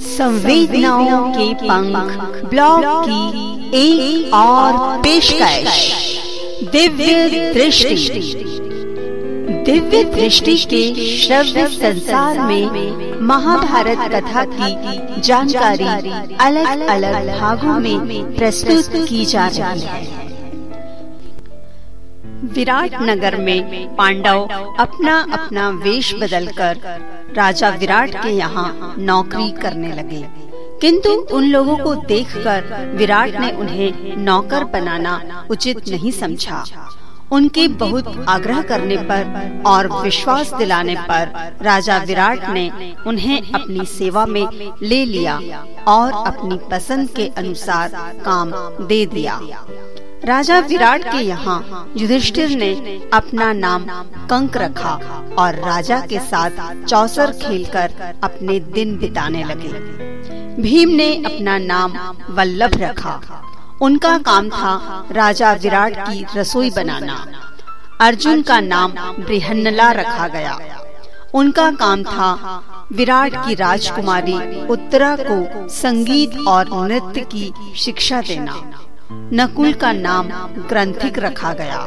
संवेदनाओं के पंख, ब्लॉग की एक और पेशकश, दिव्य दृष्टि। दिव्य दृष्टि के श्रव्य संसार में महाभारत कथा की जानकारी अलग अलग भागों में प्रस्तुत की जा रही है। विराट नगर में पांडव अपना अपना वेश बदलकर राजा विराट के यहाँ नौकरी करने लगे। किंतु उन लोगों को देखकर विराट ने उन्हें नौकर बनाना उचित नहीं समझा। उनके बहुत आग्रह करने पर और विश्वास दिलाने पर राजा विराट ने उन्हें अपनी सेवा में ले लिया और अपनी पसंद के अनुसार काम दे दिया। राजा विराट के यहाँ युधिष्ठिर ने अपना नाम कंक रखा और राजा के साथ चौसर खेलकर अपने दिन बिताने लगे। भीम ने अपना नाम वल्लभ रखा। उनका काम था राजा विराट की रसोई बनाना। अर्जुन का नाम बृहन्नला रखा गया। उनका काम था विराट की राजकुमारी उत्तरा को संगीत और नृत्य की शिक्षा देना। नकुल का नाम ग्रंथिक रखा गया।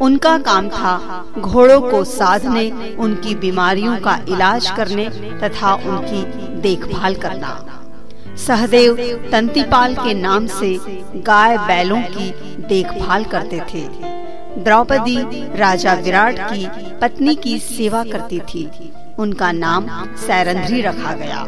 उनका काम था घोड़ों को साधने, उनकी बीमारियों का इलाज करने तथा उनकी देखभाल करना। सहदेव तंतीपाल के नाम से गाय बैलों की देखभाल करते थे। द्रौपदी राजा विराट की पत्नी की सेवा करती थी। उनका नाम सैरंध्री रखा गया।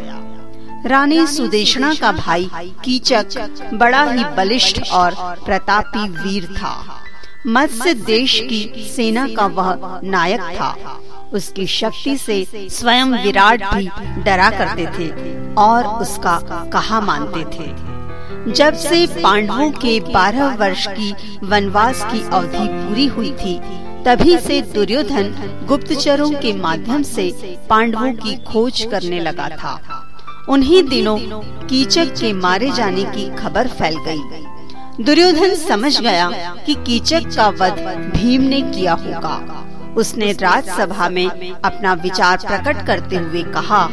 रानी सुदेशना का भाई कीचक बड़ा ही बलिष्ठ और प्रतापी वीर था। मत्स्य देश की सेना का वह नायक था। उसकी शक्ति से स्वयं विराट भी डरा करते थे और उसका कहा मानते थे। जब से पांडवों के बारह वर्ष की वनवास की अवधि पूरी हुई थी, तभी से दुर्योधन गुप्तचरों के माध्यम से पांडवों की खोज करने लगा था। उन्हीं दिनों कीचक के मारे जाने की खबर फैल गई। दुर्योधन समझ गया कि कीचक का वध भीम ने किया होगा उसने राजसभा में अपना विचार प्रकट करते हुए कहा,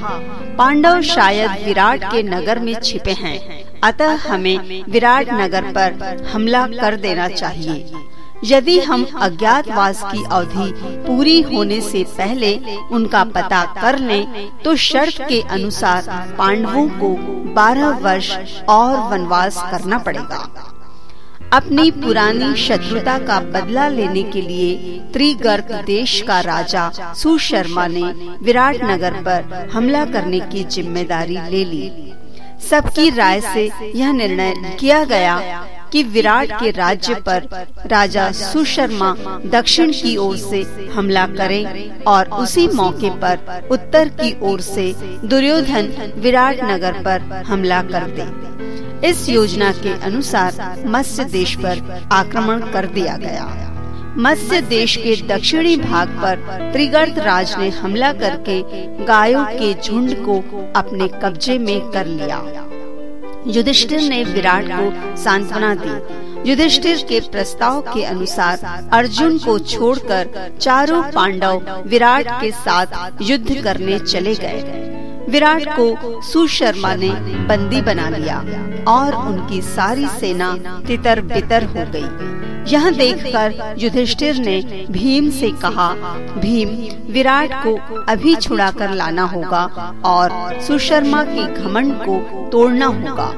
पांडव शायद विराट के नगर में छिपे हैं, अतः हमें विराट नगर पर हमला कर देना चाहिए यदि हम अज्ञातवास की अवधि पूरी होने से पहले उनका पता कर लें, तो शर्त के अनुसार पांडवों को 12 वर्ष और वनवास करना पड़ेगा। अपनी पुरानी शत्रुता का बदला लेने के लिए त्रिगर्त देश का राजा सुशर्मा ने विराट नगर पर हमला करने की ज़िम्मेदारी ले ली। सबकी राय से यह निर्णय किया गया कि विराट के राज्य पर राजा सुशर्मा दक्षिण की ओर से हमला करें और उसी मौके पर उत्तर की ओर से दुर्योधन विराट नगर पर हमला कर दे। इस योजना के अनुसार मत्स्य देश पर आक्रमण कर दिया गया। मत्स्य देश के दक्षिणी भाग पर त्रिगर्त राज ने हमला करके गायों के झुंड को अपने कब्जे में कर लिया। युधिष्ठिर ने विराट को सांत्वना दी युधिष्ठिर के प्रस्ताव के अनुसार अर्जुन को छोड़कर चारों पांडव विराट के साथ युद्ध करने चले गए विराट को सुशर्मा ने बंदी बना लिया और उनकी सारी सेना तितर बितर हो गई। यह देखकर युधिष्ठिर ने भीम से कहा, भीम, विराट को अभी छुड़ा कर लाना होगा और सुशर्मा के घमंड को तोड़ना होगा।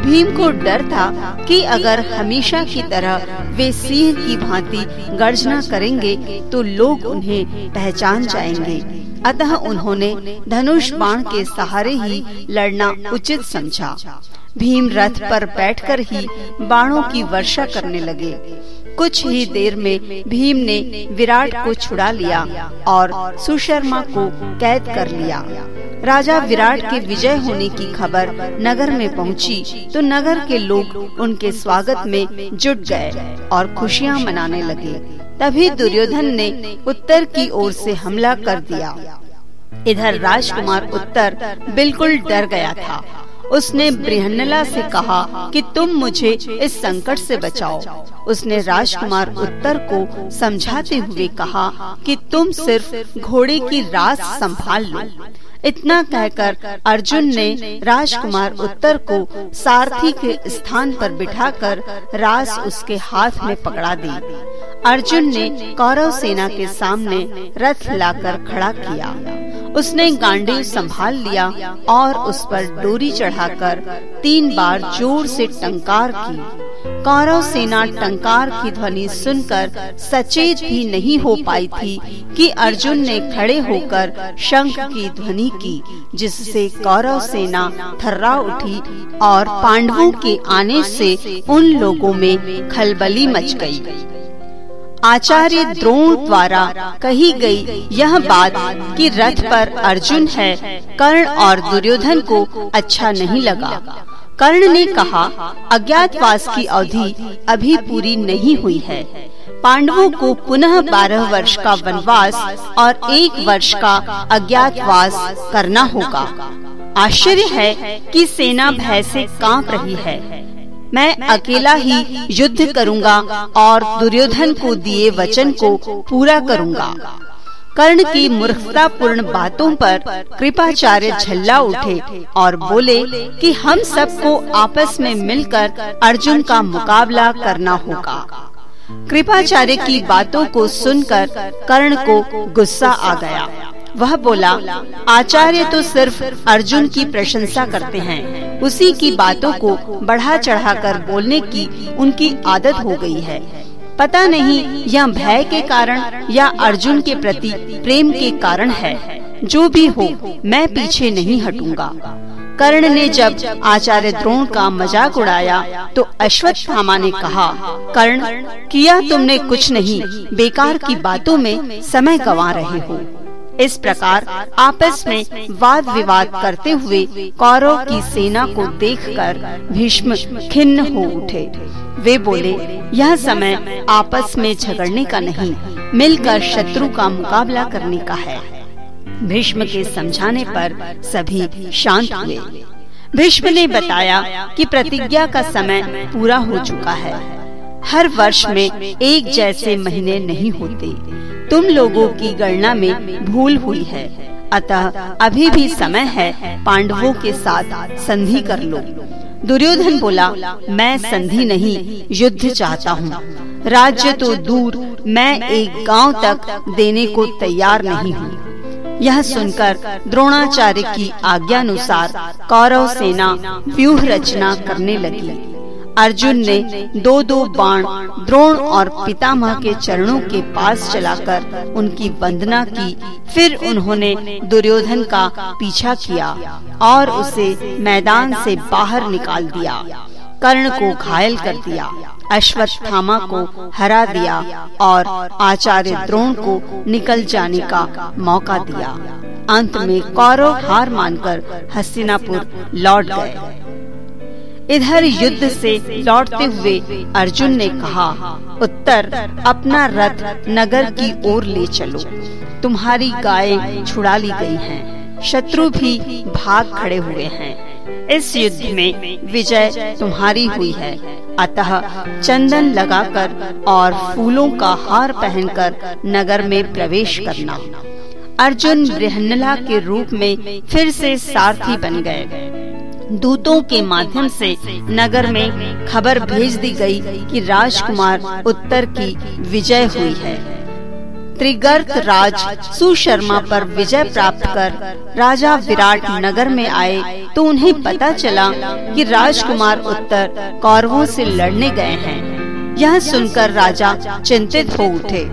भीम को डर था कि अगर हमेशा की तरह वे सिंह की भांति गर्जना करेंगे तो लोग उन्हें पहचान जाएँगे। अतः उन्होंने धनुष बाण के सहारे ही लड़ना उचित समझा। भीम रथ पर बैठकर ही बाणों की वर्षा करने लगे। कुछ ही देर में भीम ने विराट को छुड़ा लिया और सुशर्मा को कैद कर लिया। राजा विराट के विजय होने की खबर नगर में पहुँची, तो नगर के लोग उनके स्वागत में जुट गए और खुशियाँ मनाने लगे। तभी दुर्योधन ने उत्तर की ओर से हमला कर दिया। इधर राजकुमार उत्तर बिल्कुल डर गया था। उसने बृहन्नला से कहा कि तुम मुझे इस संकट से बचाओ। उसने राजकुमार उत्तर को समझाते हुए कहा कि तुम सिर्फ़ घोड़े की रास संभाल लो। इतना कहकर अर्जुन ने राजकुमार उत्तर को सारथी के स्थान पर बिठाकर रास उसके हाथ में पकड़ा दी। अर्जुन ने कौरव सेना के सामने रथ लाकर खड़ा किया। उसने गांडी संभाल लिया और उस पर डोरी चढ़ाकर तीन बार ज़ोर से टंकार की कौरव सेना टंकार की ध्वनि सुनकर सचेत भी नहीं हो पाई थी कि अर्जुन ने खड़े होकर शंख की ध्वनि की, जिससे कौरव सेना थर्रा उठी और पांडवों के आने से उन लोगों में खलबली मच गई। आचार्य द्रोण द्वारा कही गई यह बात कि रथ पर अर्जुन है कर्ण और दुर्योधन को अच्छा नहीं लगा। कर्ण ने कहा अज्ञातवास की अवधि अभी पूरी नहीं हुई है। पांडवों को पुनः बारह वर्ष का वनवास और एक वर्ष का अज्ञातवास करना होगा। आश्चर्य है कि सेना भय से काँप रही है। मैं अकेला ही युद्ध करूँगा और दुर्योधन को दिए वचन को पूरा करूँगा। कर्ण की मूर्खतापूर्ण बातों पर कृपाचार्य झल्ला उठे और बोले कि हम सबको आपस में मिलकर अर्जुन का मुकाबला करना होगा। कृपाचार्य की बातों को सुनकर कर्ण को गुस्सा आ गया। वह बोला आचार्य तो सिर्फ़ अर्जुन की प्रशंसा करते हैं। उसी की बातों को बढ़ा चढ़ाकर बोलने की उनकी आदत हो गई है। पता नहीं यह भय के कारण या अर्जुन के प्रति प्रेम के कारण है। जो भी हो, मैं पीछे नहीं हटूँगा। कर्ण ने जब आचार्य द्रोण का मज़ाक उड़ाया तो अश्वत्थामा ने कहा, कर्ण, किया तुमने कुछ नहीं। बेकार की बातों में समय गवा रहे हो। इस प्रकार आपस में वाद विवाद करते हुए कौरव की सेना को देखकर भीष्म खिन्न हो उठे। वे बोले, यह समय आपस में झगड़ने का नहीं, मिलकर शत्रु का मुकाबला करने का है। भीष्म के समझाने पर सभी शांत हुए। भीष्म ने बताया कि प्रतिज्ञा का समय पूरा हो चुका है। हर वर्ष में एक जैसे महीने नहीं होते। तुम लोगों की गणना में भूल हुई है। अतः अभी भी समय है पांडवों के साथ संधि कर लो। दुर्योधन बोला, मैं संधि नहीं, युद्ध चाहता हूँ। राज्य तो दूर, मैं एक गाँव तक देने को तैयार नहीं हूँ। यह सुनकर द्रोणाचार्य की आज्ञानुसार कौरव सेना व्यूह रचना करने लगी। अर्जुन ने दो दो बाण द्रोण और पितामह के चरणों के पास चलाकर उनकी वंदना की। फिर उन्होंने दुर्योधन का पीछा किया और उसे मैदान से बाहर निकाल दिया, कर्ण को घायल कर दिया, अश्वत्थामा को हरा दिया और आचार्य द्रोण को निकल जाने का मौका दिया। अंत में कौरव हार मानकर हस्तिनापुर लौट गए। इधर युद्ध से लौटते हुए अर्जुन ने कहा उत्तर अपना रथ नगर की ओर ले चलो। तुम्हारी गाय छुड़ा ली गई हैं, शत्रु भी भाग खड़े हुए हैं। इस युद्ध में विजय तुम्हारी हुई है। अतः चंदन लगाकर और फूलों का हार पहनकर नगर में प्रवेश करना। अर्जुन बृहन्नला के रूप में फिर से सारथी बन गए। दूतों के माध्यम से नगर में खबर भेज दी गई कि राजकुमार उत्तर की विजय हुई है। त्रिगर्त राज सुशर्मा पर विजय प्राप्त कर राजा विराट नगर में आए तो उन्हें पता चला कि राजकुमार उत्तर कौरवों से लड़ने गए हैं। यह सुनकर राजा चिंतित हो उठे।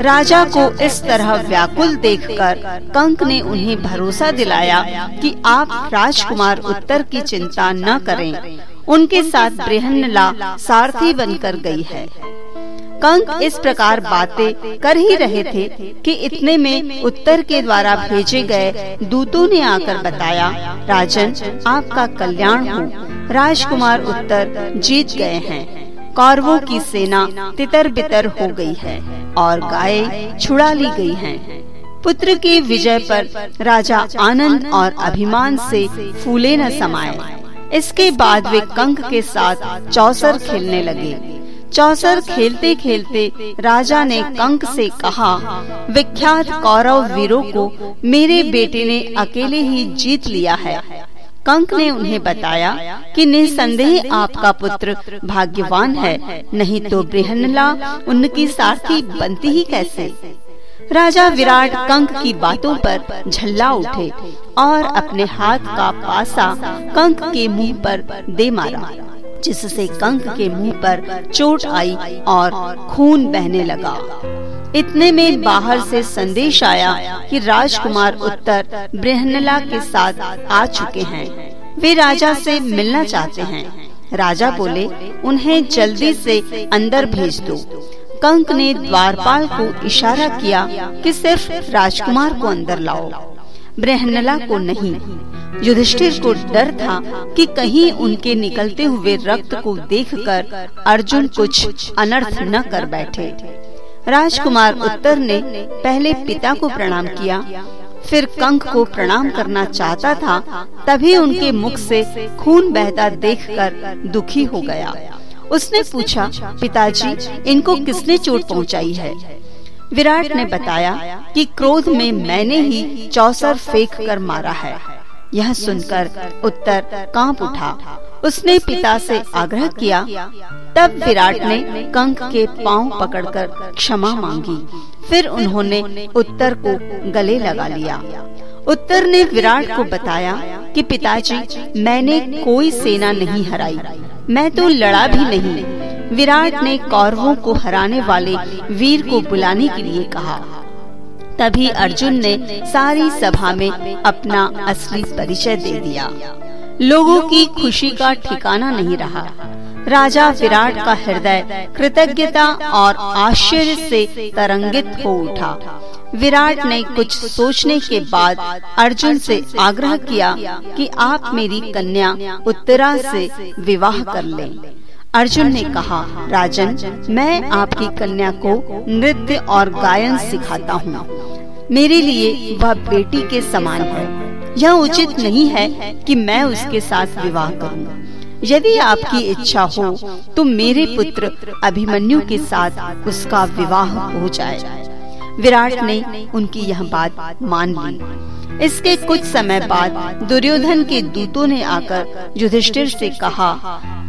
राजा को इस तरह व्याकुल देखकर कंक ने उन्हें भरोसा दिलाया कि आप राजकुमार उत्तर की चिंता न करें। उनके साथ बृहन्नला सारथी बनकर गई है। कंक इस प्रकार बातें कर ही रहे थे कि इतने में उत्तर के द्वारा भेजे गए दूतों ने आकर बताया, राजन, आपका कल्याण हो। राजकुमार उत्तर जीत गए हैं। कौरवों की सेना तितर बितर हो गई है और गाय छुड़ा ली गई हैं। पुत्र के विजय पर राजा आनंद और अभिमान से फूले न समाये। इसके बाद वे कंक के साथ चौसर खेलने लगे। चौसर खेलते खेलते राजा ने कंक से कहा विख्यात कौरव वीरों को मेरे बेटे ने अकेले ही जीत लिया है। कंक ने उन्हें बताया कि निसंदेह आपका पुत्र भाग्यवान है, नहीं तो बृहनला उनकी सारथी बनती ही कैसे? राजा विराट कंक की बातों पर झल्ला उठे और अपने हाथ का पासा कंक के मुँह पर दे मारा, जिससे कंक के मुँह पर चोट आई और खून बहने लगा। इतने में बाहर से संदेश आया कि राजकुमार उत्तर ब्रहनला के साथ आ चुके हैं। वे राजा से मिलना चाहते हैं। राजा बोले, उन्हें जल्दी से अंदर भेज दो। कंक ने द्वारपाल को इशारा किया कि सिर्फ़ राजकुमार को अंदर लाओ। ब्रहनला को नहीं। युधिष्ठिर को डर था कि कहीं उनके निकलते हुए रक्त को देखकर अर्जुन कुछ अनर्थ न कर बैठे। राजकुमार उत्तर ने पहले पिता को प्रणाम किया फिर कंक को प्रणाम करना चाहता था तभी उनके मुख से खून बहता देखकर दुखी हो गया। उसने पूछा पिताजी इनको किसने चोट पहुंचाई है? विराट ने बताया कि क्रोध में मैंने ही चौसर फेंक कर मारा है। यह सुनकर उत्तर काँप उठा। उसने पिता से आग्रह किया। तब विराट ने कंक के पाँव पकड़कर क्षमा मांगी। फिर उन्होंने उत्तर को गले लगा लिया। उत्तर ने विराट को बताया कि पिताजी मैंने कोई सेना नहीं हराई। मैं तो लड़ा भी नहीं। विराट ने कौरवों को हराने वाले वीर को बुलाने के लिए कहा। तभी अर्जुन ने सारी सभा में अपना असली परिचय दे दिया। लोगों की खुशी का ठिकाना नहीं रहा। राजा विराट का हृदय कृतज्ञता और आश्चर्य से तरंगित हो उठा। विराट ने कुछ सोचने के बाद अर्जुन से आग्रह किया कि आप मेरी कन्या उत्तरा से विवाह कर लें। अर्जुन ने कहा राजन मैं आपकी कन्या को नृत्य और गायन सिखाता हूँ। मेरे लिए वह बेटी के समान है। यह उचित नहीं है कि मैं उसके साथ विवाह करूँ। यदि आपकी इच्छा हो तो मेरे पुत्र अभिमन्यु के साथ उसका विवाह हो जाए। विराट ने उनकी यह बात मान ली। इसके कुछ समय बाद दुर्योधन के दूतों ने आकर युधिष्ठिर से कहा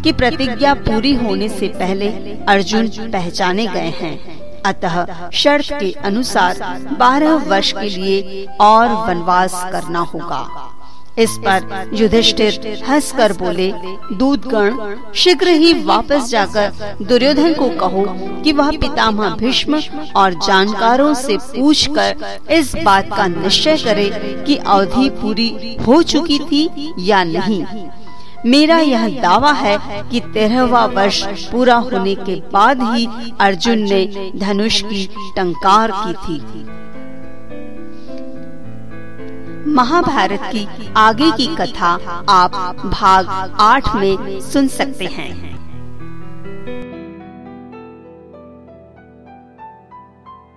कि प्रतिज्ञा पूरी होने से पहले अर्जुन पहचाने गए हैं। अतः शर्त के अनुसार बारह वर्ष के लिए और वनवास करना होगा। इस पर युधिष्ठिर हंसकर बोले, दूतगण, शीघ्र ही वापस जाकर दुर्योधन को कहो कि वह पितामह भीष्म और जानकारों से पूछकर इस बात का निश्चय करे कि अवधि पूरी हो चुकी थी या नहीं। मेरा यह दावा है कि तेरहवा वर्ष पूरा होने के बाद ही अर्जुन ने धनुष की टंकार की थी। महाभारत की आगे की कथा आप भाग आठ में सुन सकते हैं।